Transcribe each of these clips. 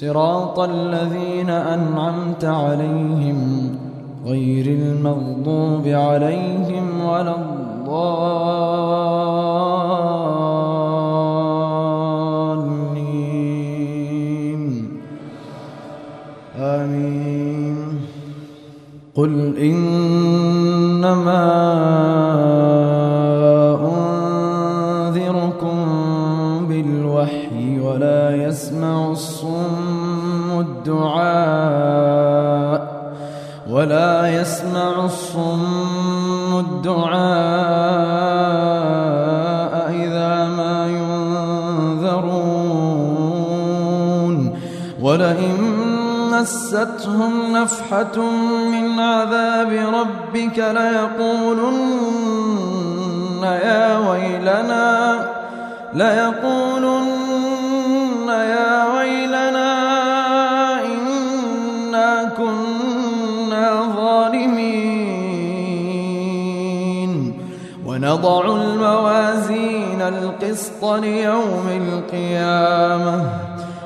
صراط الذين أنعمت عليهم غير المغضوب عليهم ولا الضالين. آمين. قل إنما من عذاب ربك ليقولن يا ويلنا ليقولن يا ويلنا إنا كنا ظالمين. ونضع الموازين القسط ليوم القيامة.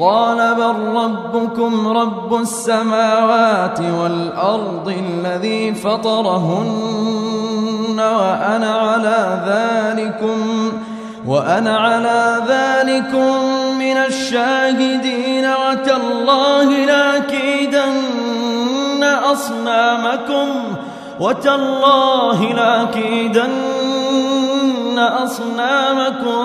قال بل ربكم رب السماوات والأرض الذي فطرهن وأنا على ذلكم وأنا على ذلكم من الشاهدين وتالله لأكيدن أصنامكم وتالله لأكيدن أصنامكم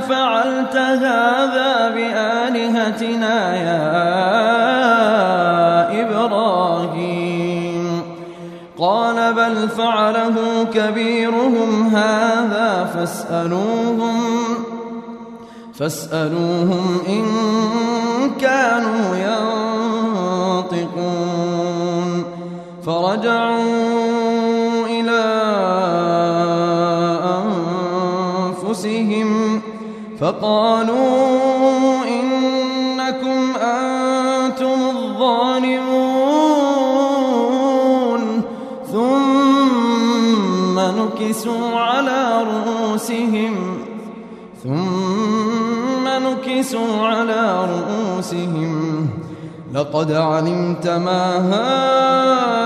فعلت هذا بآلهتنا يا إبراهيم. قال بل فعله كبيرهم هذا فاسألوهم فاسألوهم إن كانوا ينطقون. فرجعوا فقالوا إنكم أنتم الظالمون. ثم نكسوا على رؤوسهم. ثم نكسوا على رؤوسهم. لقد علمت ما هؤلاء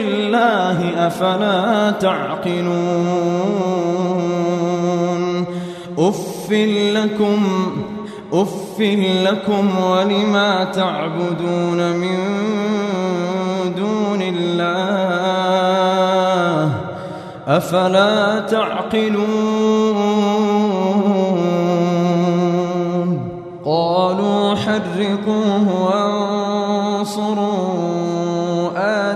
الله أفلا تعقلون. أف لكم أف لكم ولما تعبدون من دون الله أفلا تعقلون. قالوا حرقوه وانصروا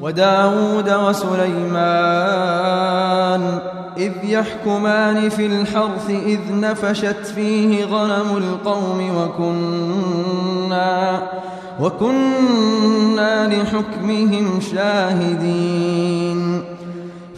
وداود وسليمان إذ يحكمان في الحرث إذ نفشت فيه غنم القوم وكنا وكنا لحكمهم شاهدين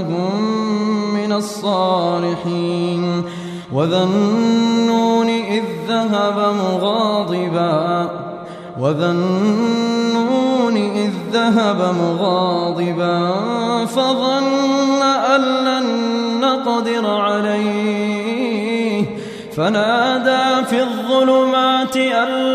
إنهم من الصالحين. وذا النون إذ ذهب مغاضبا. وذا النون إذ ذهب مغاضبا. فظن أن لن نقدر عليه. فنادى في الظلمات أن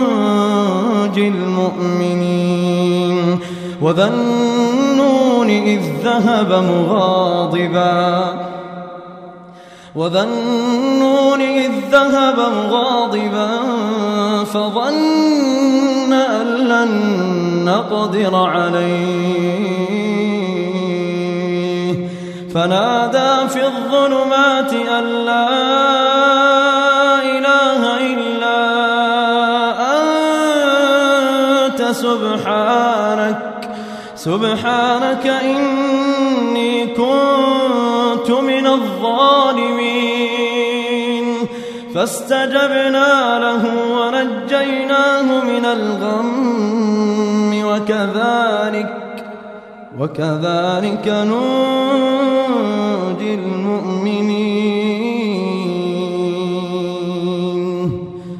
ننجي المؤمنين وذا النون إذ ذهب مغاضبا وذا النون إذ ذهب مغاضبا فظن أن لن نقدر عليه فنادى في الظلمات أن لا سبحانك سبحانك إني كنت من الظالمين. فاستجبنا له ونجيناه من الغم وكذلك وكذلك ننجي المؤمنين.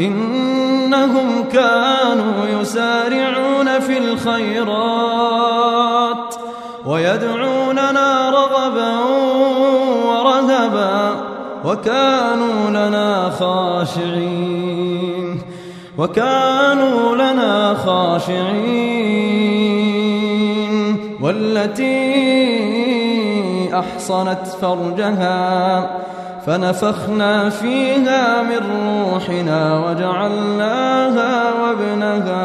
إنهم كانوا يسارعون في الخيرات ويدعوننا رغبا ورهبا وكانوا لنا خاشعين وكانوا لنا خاشعين والتي أحصنت فرجها فنفخنا فيها من روحنا وجعلناها وابنها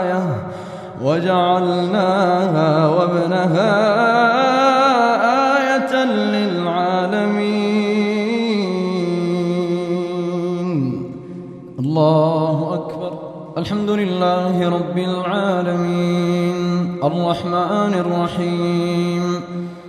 آية. وجعلناها وابنها آية للعالمين. الله أكبر. الحمد لله رب العالمين. الرحمن الرحيم.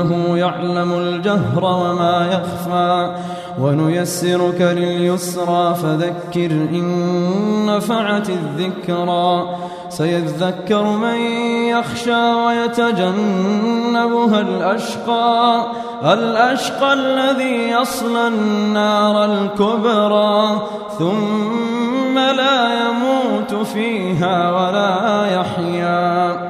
إنه يعلم الجهر وما يخفى ونيسرك لليسرى فذكر إن نفعت الذكرى سيذكر من يخشى ويتجنبها الأشقى الأشقى الذي يصلى النار الكبرى ثم لا يموت فيها ولا يحيا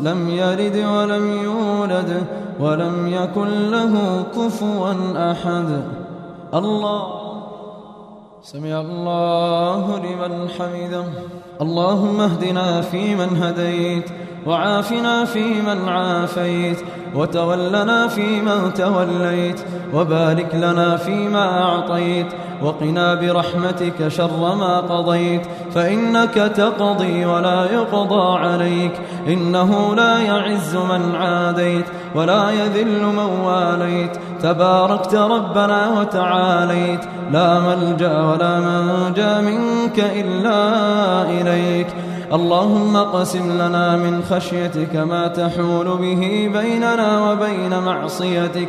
لم يلد ولم يولد ولم يكن له كفوا أحد. الله سمع الله لمن حمده. اللهم اهدنا فيمن هديت وعافنا فيمن عافيت وتولنا فيمن توليت وبارك لنا فيما أعطيت وقنا برحمتك شر ما قضيت فإنك تقضي ولا يقضى عليك إنه لا يعز من عاديت ولا يذل من واليت تباركت ربنا وتعاليت لا ملجأ ولا منجأ منك إلا إليك. اللهم اقسم لنا من خشيتك ما تحول به بيننا وبين معصيتك.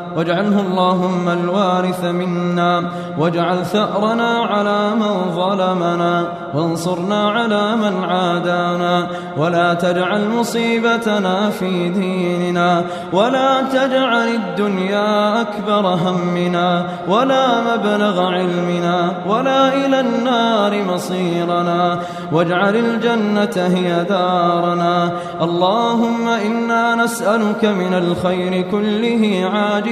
واجعله اللهم الوارث منا واجعل ثأرنا على من ظلمنا وانصرنا على من عادانا ولا تجعل مصيبتنا في ديننا ولا تجعل الدنيا أكبر همنا ولا مبلغ علمنا ولا إلى النار مصيرنا. واجعل الجنة هي دارنا. اللهم إنا نسألك من الخير كله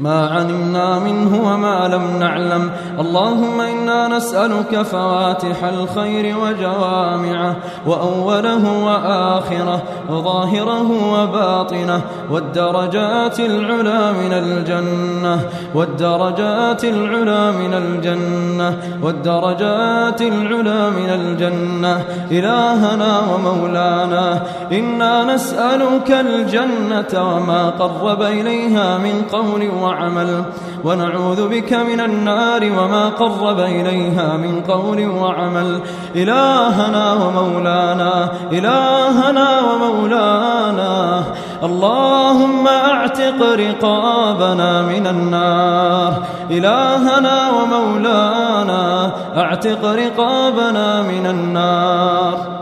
ما علمنا منه وما لم نعلم. اللهم إنا نسألك فواتح الخير وجوامعه وأوله وآخره وظاهره وباطنه والدرجات العلى من الجنة والدرجات العلى من الجنة والدرجات العلى من الجنة. إلهنا ومولانا إنا نسألك الجنة وما قرب إليها من قول وعمل. ونعوذ بك من النار وما قرب إليها من قول وعمل. إلهنا ومولانا إلهنا ومولانا. اللهم أعتق رقابنا من النار. إلهنا ومولانا أعتق رقابنا من النار.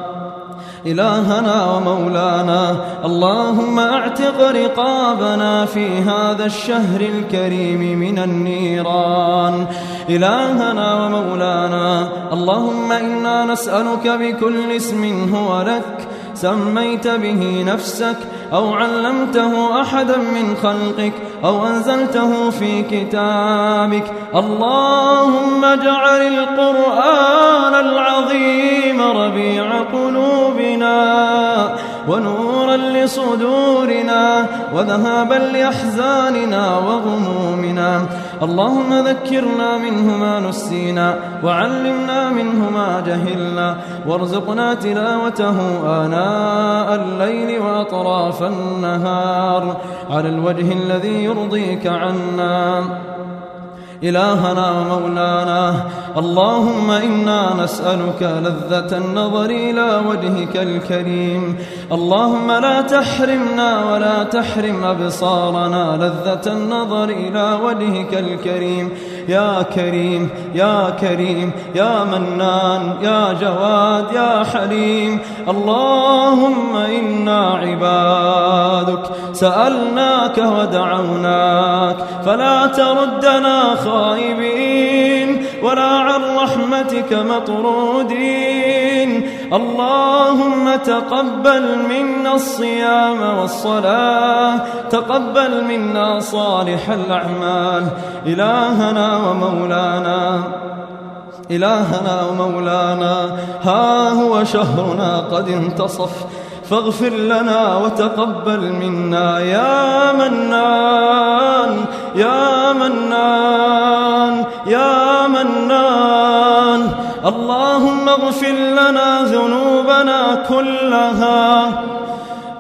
إلهنا ومولانا. اللهم أعتق رقابنا في هذا الشهر الكريم من النيران. إلهنا ومولانا. اللهم إنا نسألك بكل اسم هو لك. سميت به نفسك أو علمته أحدا من خلقك أو أنزلته في كتابك. اللهم اجعل القرآن العظيم ربيع قلوبنا ونورا لصدورنا وذهابا لأحزاننا وغمومنا. اللهم ذكرنا منه ما نسينا وعلمنا منه ما جهلنا. وارزقنا تلاوته آناء الليل وأطراف النهار. على الوجه الذي يرضيك عنا. إلهنا ومولانا. اللهم إنا نسألك لذة النظر إلى وجهك الكريم. اللهم لا تحرمنا ولا تحرم أبصارنا لذة النظر إلى وجهك الكريم. يا كريم يا كريم يا منان يا جواد يا حليم اللهم إنا عبادك سألناك ودعوناك فلا تردنا خائبين. ولا عن رحمتك مطرودين. اللهم تقبل منا الصيام والصلاة تقبل منا صالح الأعمال. إلهنا ومولانا إلهنا ومولانا ها هو شهرنا قد انتصف. فاغفر لنا وتقبل منا يا منان. يا منان يا منان اللهم اغفر لنا ذنوبنا كلها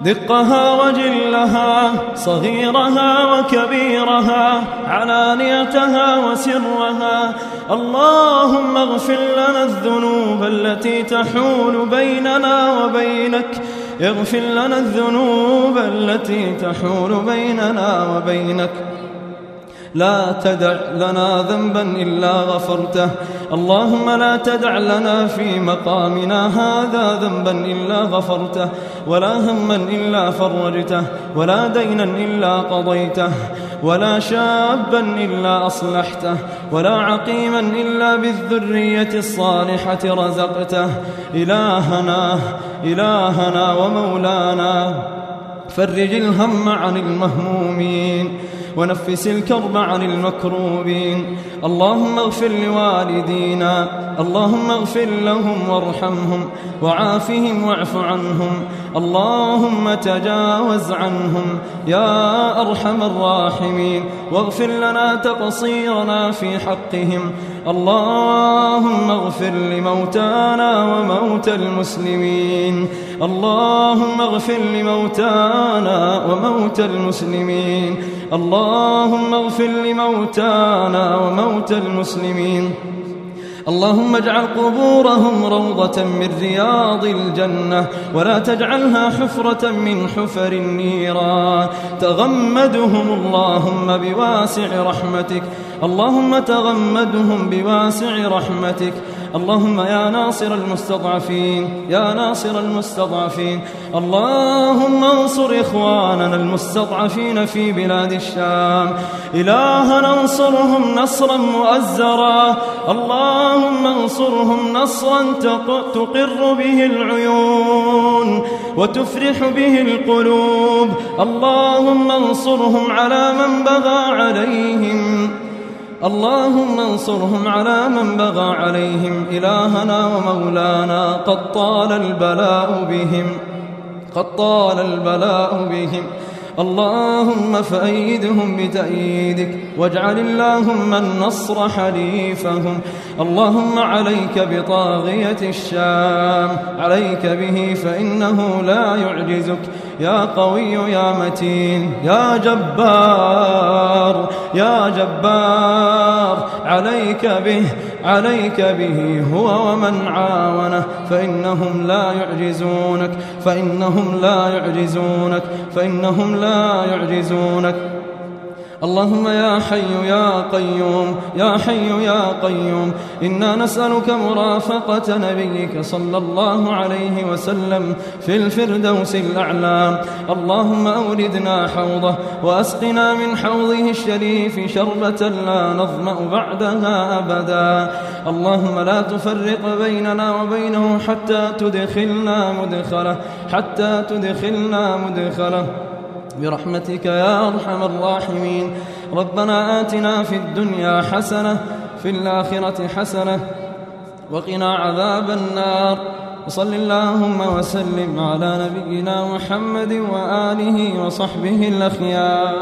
دقها وجلها صغيرها وكبيرها علانيتها وسرها. اللهم اغفر لنا الذنوب التي تحول بيننا وبينك. اغفر لنا الذنوب التي تحول بيننا وبينك. لا تدع لنا ذنبا إلا غفرته. اللهم لا تدع لنا في مقامنا هذا ذنبا إلا غفرته ولا هما إلا فرجته ولا دينا إلا قضيته ولا شابا إلا أصلحته ولا عقيما إلا بالذرية الصالحة رزقته. إلهنا إلهنا ومولانا فرج الهم عن المهمومين. ونفس الكرب عن المكروبين. اللهم اغفر لوالدينا اللهم اغفر لهم وارحمهم وعافهم واعف عنهم. اللهم تجاوز عنهم يا أرحم الراحمين. واغفر لنا تقصيرنا في حقهم. اللهم اغفر لموتانا وموتى المسلمين. اللهم اغفر لموتانا وموتى المسلمين. اللهم اغفر لموتانا وموتى المسلمين. اللهم اجعل قبورهم روضة من رياض الجنة ولا تجعلها حفرة من حفر النيران. تغمدهم اللهم بواسع رحمتك. اللهم تغمدهم بواسع رحمتك. اللهم يا ناصر المستضعفين يا ناصر المستضعفين. اللهم انصر إخواننا المستضعفين في بلاد الشام. إلهنا انصرهم نصرا مؤزرا. اللهم انصرهم نصرا تقر به العيون وتفرح به القلوب. اللهم انصرهم على من بغى عليهم. اللهم انصرهم على من بغى عليهم إلهنا ومولانا قد طال البلاء بهم قد طال البلاء بهم اللهم فأيدهم بتأييدك واجعل اللهم النصر حليفهم. اللهم عليك بطاغية الشام عليك به فإنه لا يعجزك. يا قوي يا متين يا جبار يا جبار عليك به عليك به هو ومن عاونه فإنهم لا يعجزونك فإنهم لا يعجزونك فإنهم لا يعجزونك. اللهم يا حي يا قيوم يا حي يا قيوم. إنا نسألك مرافقة نبيك صلى الله عليه وسلم في الفردوس الأعلى. اللهم أوردنا حوضه وأسقنا من حوضه الشريف شربة لا نظمأ بعدها أبدا. اللهم لا تفرق بيننا وبينه حتى تدخلنا مدخله حتى تدخلنا مدخله. برحمتك يا أرحم الراحمين. ربنا آتنا في الدنيا حسنة في الآخرة حسنة وقنا عذاب النار. وصل اللهم وسلم على نبينا محمد وآله وصحبه الأخيار.